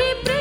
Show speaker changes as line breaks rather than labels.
मेरे